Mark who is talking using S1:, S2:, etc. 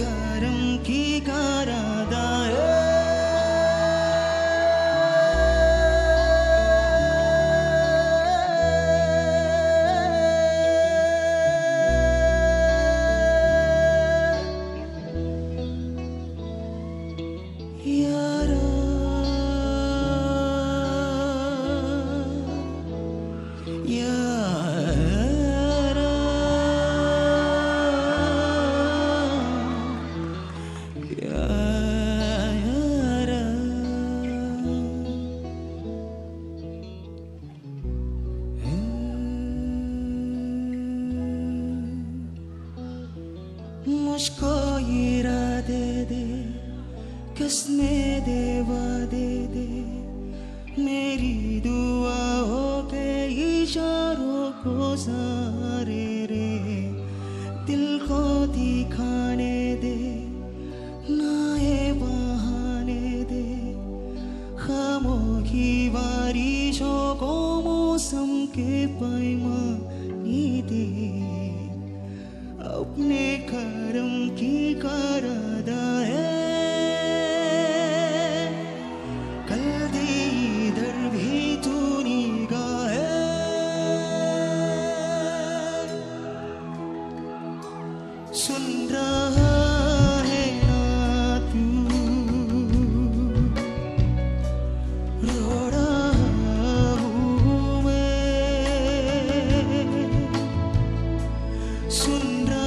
S1: करम मुझको ये दे दे किसने देवा दे दे मेरी दुआओं के इशारों को सारे रे दिल को दिखाने दे ना ये बहाने दे खामोखी बारिशों को मौसम के पैमानी दे अपने करम की करादा है। कल इधर भी तू निगाह है। सुन रहा सुन रहा